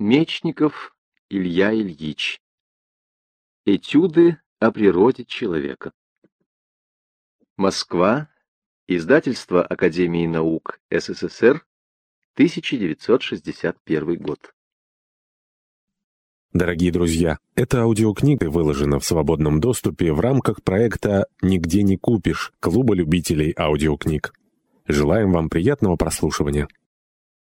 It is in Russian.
Мечников Илья Ильич. Этюды о природе человека. Москва. Издательство Академии наук СССР. 1961 год. Дорогие друзья, эта аудиокнига выложена в свободном доступе в рамках проекта «Нигде не купишь» Клуба любителей аудиокниг. Желаем вам приятного прослушивания.